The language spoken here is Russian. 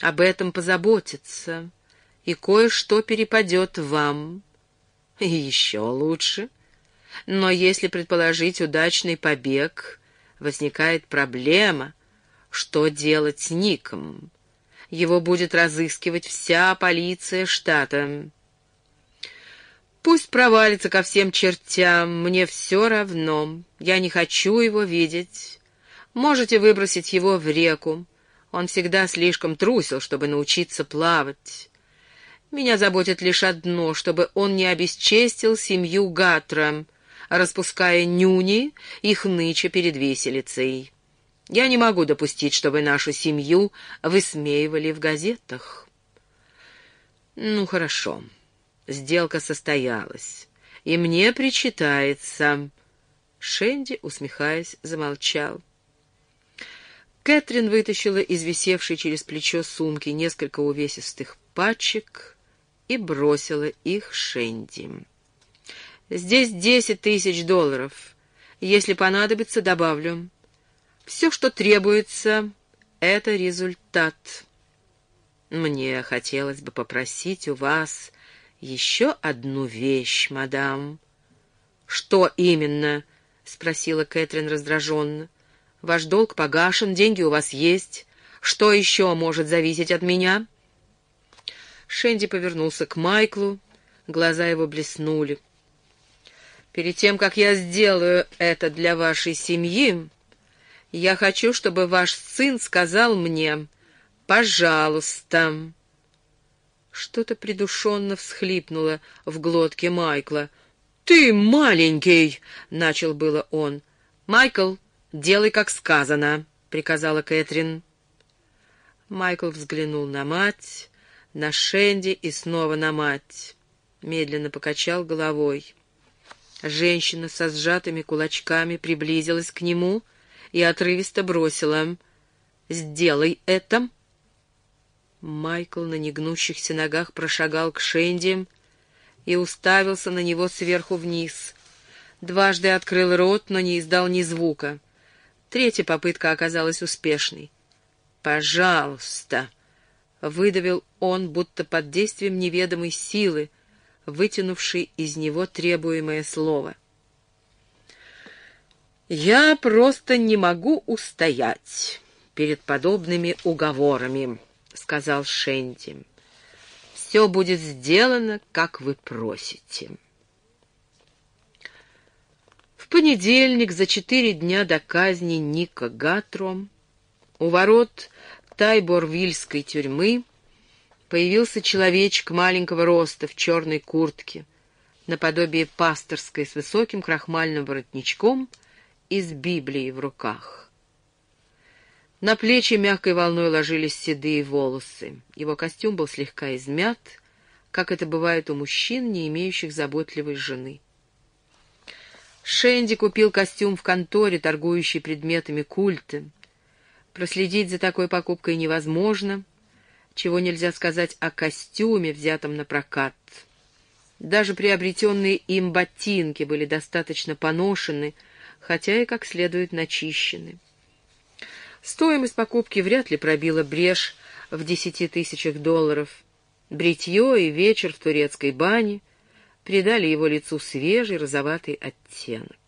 об этом позаботятся, и кое-что перепадет вам. И еще лучше. Но если предположить удачный побег, возникает проблема, что делать с Ником. Его будет разыскивать вся полиция штата. Пусть провалится ко всем чертям, мне все равно. Я не хочу его видеть. Можете выбросить его в реку. Он всегда слишком трусил, чтобы научиться плавать. Меня заботит лишь одно, чтобы он не обесчестил семью Гатра, распуская нюни и хныча перед виселицей. Я не могу допустить, чтобы нашу семью высмеивали в газетах. Ну, хорошо. Сделка состоялась. И мне причитается... Шенди, усмехаясь, замолчал. Кэтрин вытащила из висевшей через плечо сумки несколько увесистых пачек и бросила их Шенди. «Здесь десять тысяч долларов. Если понадобится, добавлю. Все, что требуется, — это результат. Мне хотелось бы попросить у вас еще одну вещь, мадам». «Что именно?» — спросила Кэтрин раздраженно. Ваш долг погашен, деньги у вас есть. Что еще может зависеть от меня?» Шенди повернулся к Майклу, глаза его блеснули. «Перед тем, как я сделаю это для вашей семьи, я хочу, чтобы ваш сын сказал мне «пожалуйста». Что-то придушенно всхлипнуло в глотке Майкла. «Ты маленький!» — начал было он. «Майкл!» «Делай, как сказано», — приказала Кэтрин. Майкл взглянул на мать, на Шенди и снова на мать. Медленно покачал головой. Женщина со сжатыми кулачками приблизилась к нему и отрывисто бросила. «Сделай это!» Майкл на негнущихся ногах прошагал к Шенди и уставился на него сверху вниз. Дважды открыл рот, но не издал ни звука. Третья попытка оказалась успешной. «Пожалуйста!» — выдавил он, будто под действием неведомой силы, вытянувшей из него требуемое слово. «Я просто не могу устоять перед подобными уговорами», — сказал Шенти. «Все будет сделано, как вы просите» понедельник, за четыре дня до казни Ника Гатро, у ворот Тайборвильской тюрьмы появился человечек маленького роста в черной куртке, наподобие пасторской с высоким крахмальным воротничком и с Библией в руках. На плечи мягкой волной ложились седые волосы. Его костюм был слегка измят, как это бывает у мужчин, не имеющих заботливой жены. Шенди купил костюм в конторе, торгующей предметами культа. Проследить за такой покупкой невозможно, чего нельзя сказать о костюме, взятом на прокат. Даже приобретенные им ботинки были достаточно поношены, хотя и как следует начищены. Стоимость покупки вряд ли пробила брешь в десяти тысячах долларов. Бритье и вечер в турецкой бане — придали его лицу свежий розоватый оттенок.